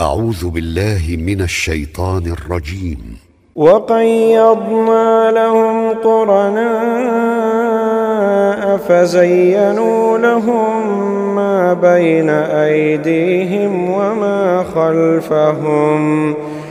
أعوذ بالله من الشيطان الرجيم. وقيضنا لهم قرناء فزينوا لهم ما بين أيديهم وما خلفهم.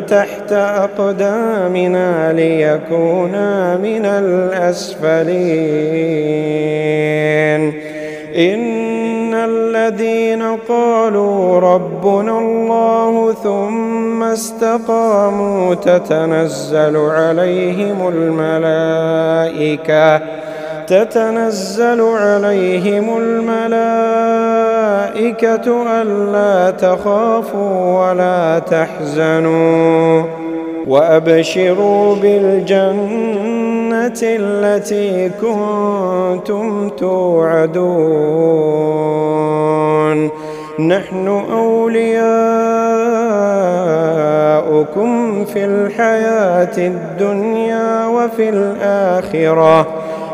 تحت أقدامنا ليكونا من الأسفلين. إن الذين قالوا ربنا الله ثم استقاموا تتنزل عليهم الملائكة تتنزل عليهم الملائكة ألا تخافوا ولا تحزنوا وأبشروا بالجنة التي كنتم توعدون. نحن أولياؤكم في الحياة الدنيا وفي الآخرة.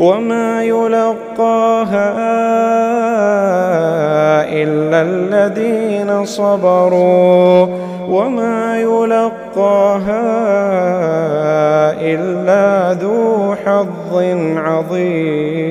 وما يلقاها إلا الذين صبروا وما يلقاها إلا ذو حظ عظيم.